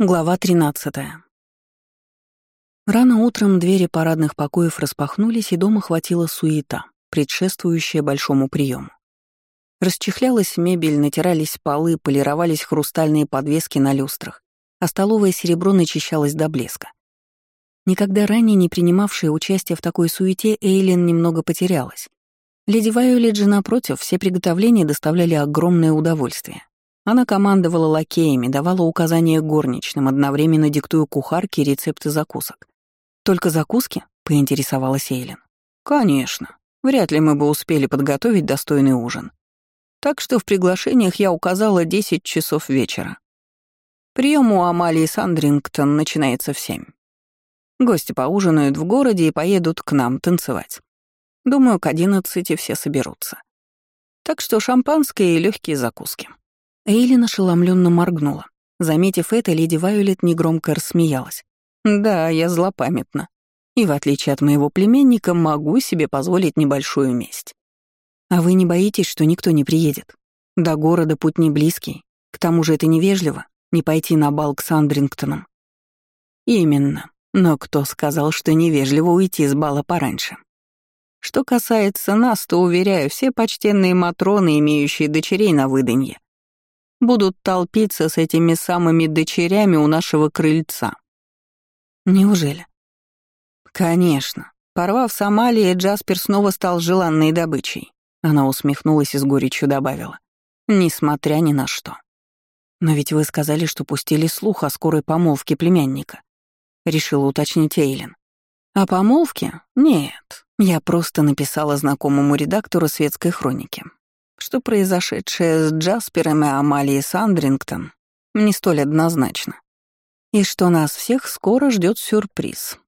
Глава 13. Рано утром двери парадных покоев распахнулись, и дома хватила суета, предшествующая большому приему. Расчехлялась мебель, натирались полы, полировались хрустальные подвески на люстрах, а столовое серебро начищалось до блеска. Никогда ранее не принимавшая участие в такой суете, Эйлин немного потерялась. Леди Вайолет напротив, все приготовления доставляли огромное удовольствие. Она командовала лакеями, давала указания горничным, одновременно диктуя кухарке рецепты закусок. «Только закуски?» — поинтересовалась Эйлин. «Конечно. Вряд ли мы бы успели подготовить достойный ужин. Так что в приглашениях я указала 10 часов вечера. Прием у Амалии Сандрингтон начинается в 7. Гости поужинают в городе и поедут к нам танцевать. Думаю, к 11 все соберутся. Так что шампанское и легкие закуски. Эйлин ошеломленно моргнула. Заметив это, леди Вайолет негромко рассмеялась. «Да, я злопамятна. И в отличие от моего племенника, могу себе позволить небольшую месть. А вы не боитесь, что никто не приедет? До города путь не близкий. К тому же это невежливо, не пойти на бал к Сандрингтонам». «Именно. Но кто сказал, что невежливо уйти с бала пораньше?» Что касается нас, то, уверяю, все почтенные матроны, имеющие дочерей на выданье, будут толпиться с этими самыми дочерями у нашего крыльца. Неужели? Конечно. Порвав Сомалии, Джаспер снова стал желанной добычей. Она усмехнулась и с горечью добавила. Несмотря ни на что. Но ведь вы сказали, что пустили слух о скорой помолвке племянника. Решила уточнить Эйлин. О помолвке? Нет. Я просто написала знакомому редактору светской хроники что произошедшее с Джаспером и Амалией Сандрингтон не столь однозначно. И что нас всех скоро ждет сюрприз.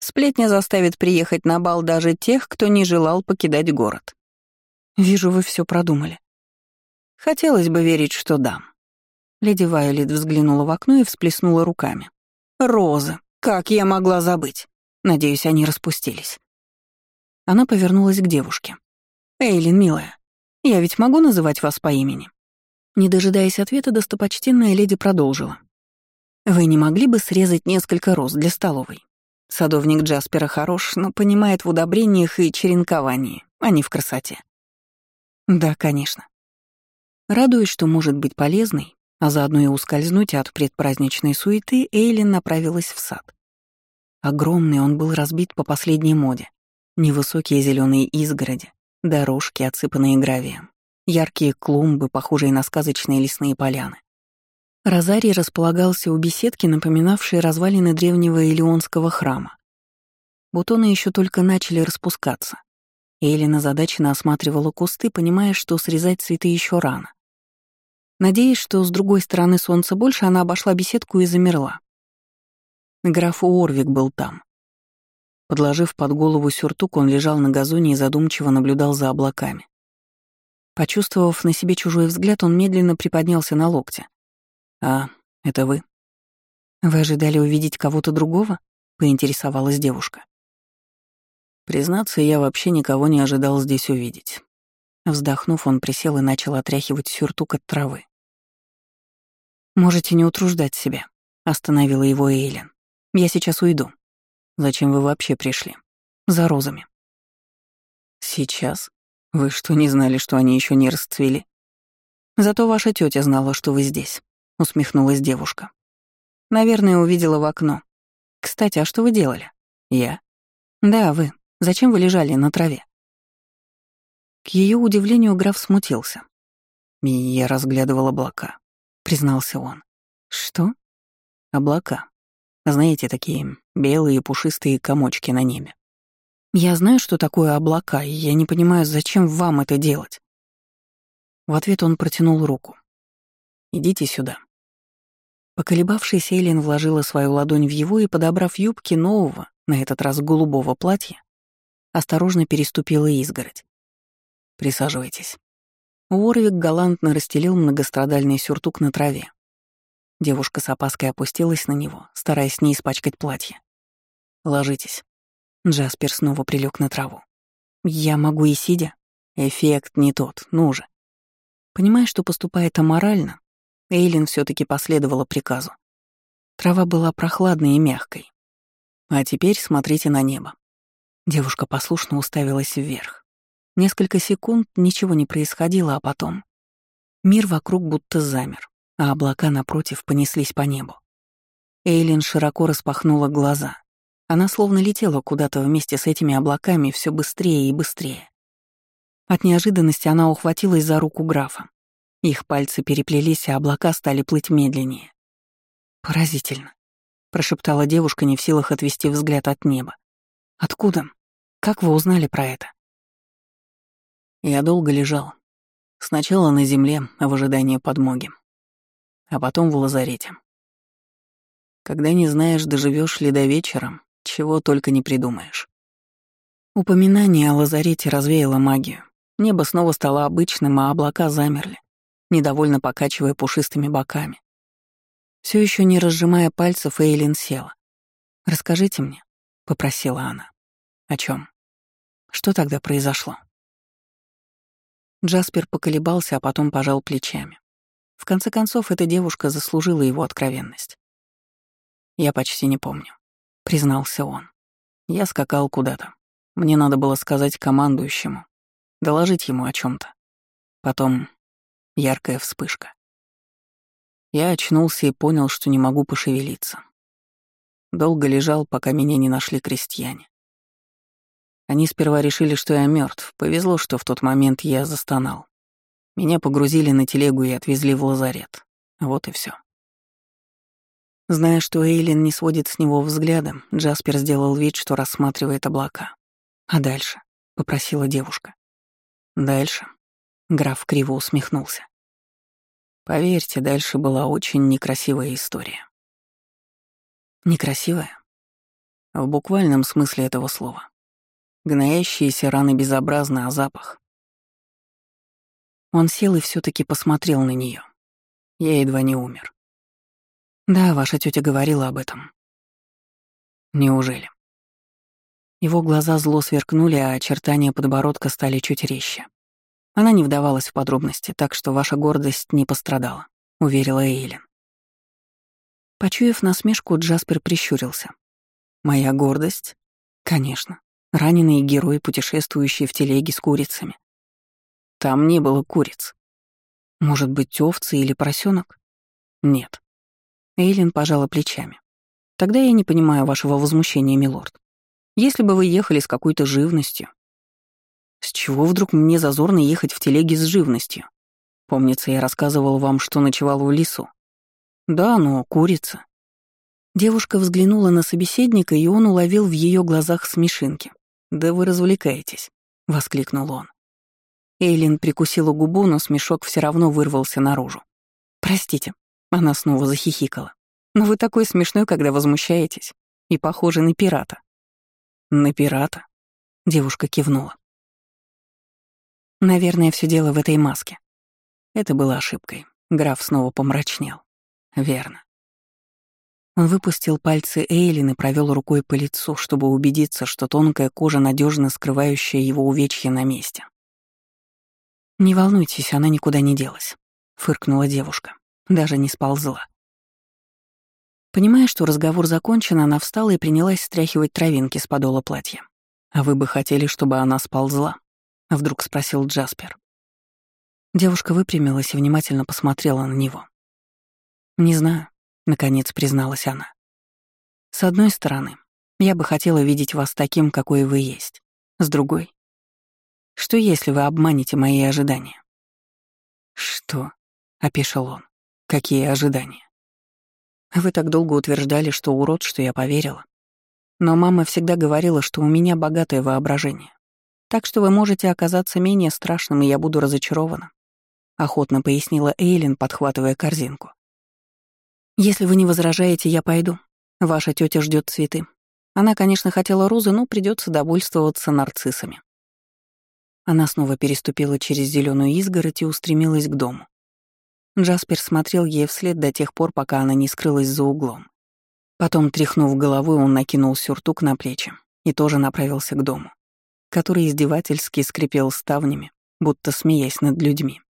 Сплетня заставит приехать на бал даже тех, кто не желал покидать город. Вижу, вы все продумали. Хотелось бы верить, что да. Леди Вайолет взглянула в окно и всплеснула руками. «Розы! Как я могла забыть? Надеюсь, они распустились». Она повернулась к девушке. «Эйлин, милая, я ведь могу называть вас по имени?» Не дожидаясь ответа, достопочтенная леди продолжила. «Вы не могли бы срезать несколько роз для столовой? Садовник Джаспера хорош, но понимает в удобрениях и черенковании, а не в красоте». «Да, конечно». Радуясь, что может быть полезной, а заодно и ускользнуть от предпраздничной суеты, Эйлин направилась в сад. Огромный он был разбит по последней моде. Невысокие зеленые изгороди, Дорожки, отсыпанные гравием. Яркие клумбы, похожие на сказочные лесные поляны. Розарий располагался у беседки, напоминавшей развалины древнего Илионского храма. Бутоны еще только начали распускаться. Эйлина задачно осматривала кусты, понимая, что срезать цветы еще рано. Надеясь, что с другой стороны солнца больше, она обошла беседку и замерла. Граф Уорвик был там. Подложив под голову сюртук, он лежал на газоне и задумчиво наблюдал за облаками. Почувствовав на себе чужой взгляд, он медленно приподнялся на локте. «А, это вы?» «Вы ожидали увидеть кого-то другого?» — поинтересовалась девушка. Признаться, я вообще никого не ожидал здесь увидеть. Вздохнув, он присел и начал отряхивать сюртук от травы. «Можете не утруждать себя», — остановила его Эйлен. «Я сейчас уйду». Зачем вы вообще пришли? За розами. Сейчас? Вы что, не знали, что они еще не расцвели? Зато ваша тетя знала, что вы здесь, усмехнулась девушка. Наверное, увидела в окно. Кстати, а что вы делали? Я? Да, вы. Зачем вы лежали на траве? К ее удивлению граф смутился. «Я разглядывал облака», — признался он. «Что?» «Облака. Знаете, такие белые пушистые комочки на небе. Я знаю, что такое облака, и я не понимаю, зачем вам это делать. В ответ он протянул руку. «Идите сюда». Поколебавшись, Эйлин вложила свою ладонь в его и, подобрав юбки нового, на этот раз голубого платья, осторожно переступила изгородь. «Присаживайтесь». Уорвик галантно расстелил многострадальный сюртук на траве, Девушка с опаской опустилась на него, стараясь не испачкать платье. «Ложитесь». Джаспер снова прилег на траву. «Я могу и сидя?» Эффект не тот, ну же. Понимая, что поступает аморально, Эйлин все таки последовала приказу. Трава была прохладной и мягкой. А теперь смотрите на небо. Девушка послушно уставилась вверх. Несколько секунд ничего не происходило, а потом... Мир вокруг будто замер, а облака напротив понеслись по небу. Эйлин широко распахнула глаза. Она словно летела куда-то вместе с этими облаками все быстрее и быстрее. От неожиданности она ухватилась за руку графа. Их пальцы переплелись, а облака стали плыть медленнее. «Поразительно», — прошептала девушка, не в силах отвести взгляд от неба. «Откуда? Как вы узнали про это?» Я долго лежал. Сначала на земле, в ожидании подмоги. А потом в лазарете. Когда не знаешь, доживешь ли до вечера, чего только не придумаешь. Упоминание о лазарете развеяло магию. Небо снова стало обычным, а облака замерли, недовольно покачивая пушистыми боками. Все еще не разжимая пальцев, Эйлин села. «Расскажите мне», — попросила она. «О чем? Что тогда произошло?» Джаспер поколебался, а потом пожал плечами. В конце концов, эта девушка заслужила его откровенность. «Я почти не помню», — признался он. «Я скакал куда-то. Мне надо было сказать командующему, доложить ему о чем то Потом яркая вспышка. Я очнулся и понял, что не могу пошевелиться. Долго лежал, пока меня не нашли крестьяне. Они сперва решили, что я мертв. Повезло, что в тот момент я застонал. Меня погрузили на телегу и отвезли в лазарет. Вот и все. Зная, что Эйлин не сводит с него взглядом, Джаспер сделал вид, что рассматривает облака. «А дальше?» — попросила девушка. «Дальше?» — граф криво усмехнулся. Поверьте, дальше была очень некрасивая история. Некрасивая? В буквальном смысле этого слова. Гноящиеся раны безобразны, а запах. Он сел и все таки посмотрел на нее. Я едва не умер. Да, ваша тетя говорила об этом. Неужели? Его глаза зло сверкнули, а очертания подбородка стали чуть резче. Она не вдавалась в подробности, так что ваша гордость не пострадала, уверила Эйлин. Почуяв насмешку, Джаспер прищурился. Моя гордость? Конечно. Раненый герой, путешествующий в телеге с курицами. Там не было куриц. Может быть, овцы или поросенок? Нет. Эйлин пожала плечами. Тогда я не понимаю вашего возмущения, милорд. Если бы вы ехали с какой-то живностью. С чего вдруг мне зазорно ехать в телеге с живностью? Помнится, я рассказывал вам, что ночевал в лесу. Да, но курица. Девушка взглянула на собеседника, и он уловил в ее глазах смешинки. «Да вы развлекаетесь», — воскликнул он. Эйлин прикусила губу, но смешок все равно вырвался наружу. «Простите», — она снова захихикала. «Но вы такой смешной, когда возмущаетесь, и похожи на пирата». «На пирата?» — девушка кивнула. «Наверное, все дело в этой маске». Это было ошибкой. Граф снова помрачнел. «Верно. Он выпустил пальцы Эйлин и провел рукой по лицу, чтобы убедиться, что тонкая кожа, надежно скрывающая его увечья на месте. «Не волнуйтесь, она никуда не делась», — фыркнула девушка. Даже не сползла. Понимая, что разговор закончен, она встала и принялась стряхивать травинки с подола платья. «А вы бы хотели, чтобы она сползла?» — вдруг спросил Джаспер. Девушка выпрямилась и внимательно посмотрела на него. «Не знаю. Наконец призналась она. С одной стороны, я бы хотела видеть вас таким, какой вы есть. С другой, что если вы обманете мои ожидания? Что? опешил он. Какие ожидания? Вы так долго утверждали, что урод, что я поверила. Но мама всегда говорила, что у меня богатое воображение. Так что вы можете оказаться менее страшным, и я буду разочарована. Охотно пояснила Эйлин, подхватывая корзинку. «Если вы не возражаете, я пойду. Ваша тетя ждет цветы. Она, конечно, хотела розы, но придется довольствоваться нарциссами». Она снова переступила через зеленую изгородь и устремилась к дому. Джаспер смотрел ей вслед до тех пор, пока она не скрылась за углом. Потом, тряхнув головой, он накинул сюртук на плечи и тоже направился к дому, который издевательски скрипел ставнями, будто смеясь над людьми.